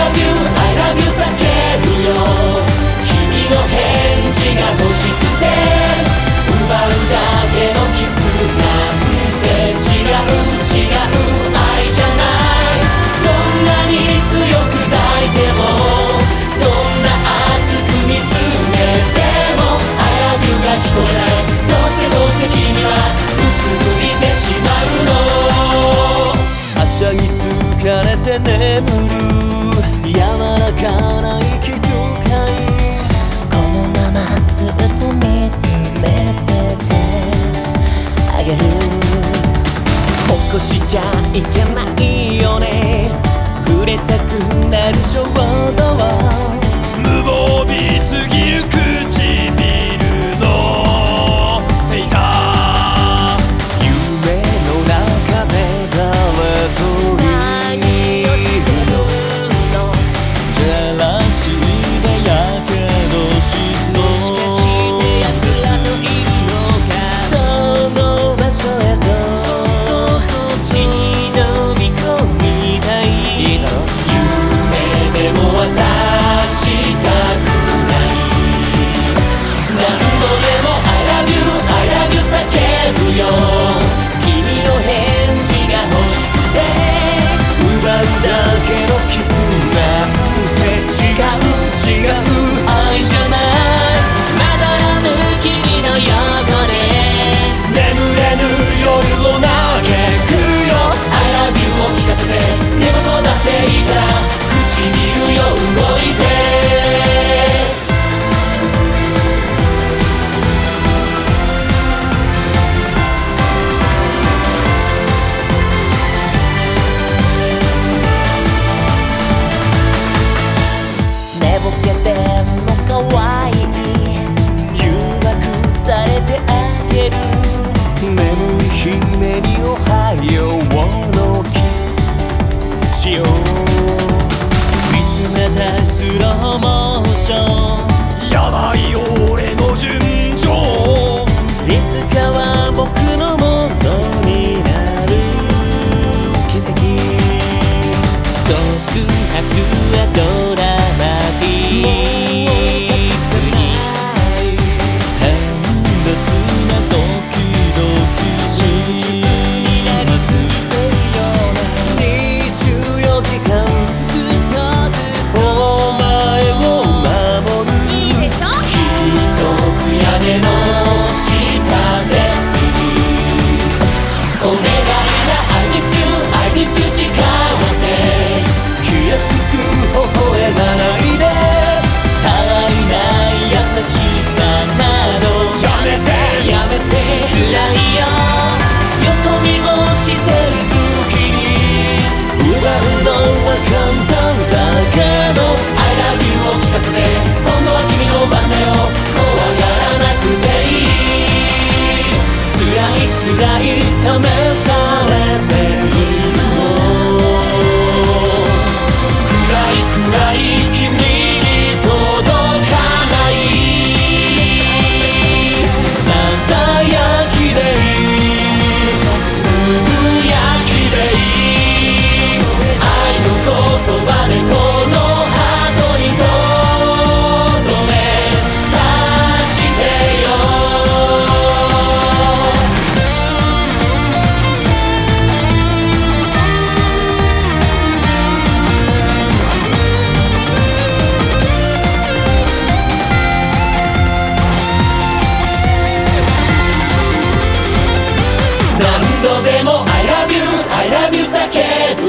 love you. that is your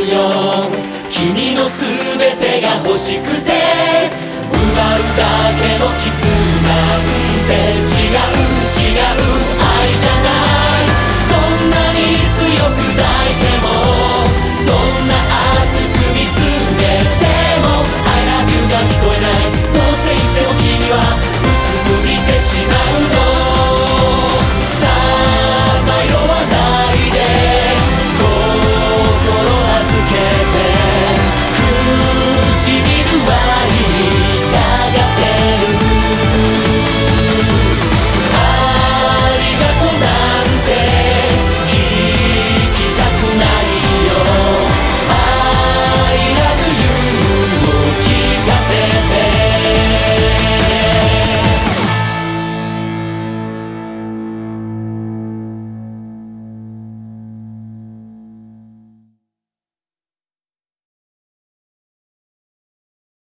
よ君の全てが欲しくて奪うだけのキスなんて違う違う。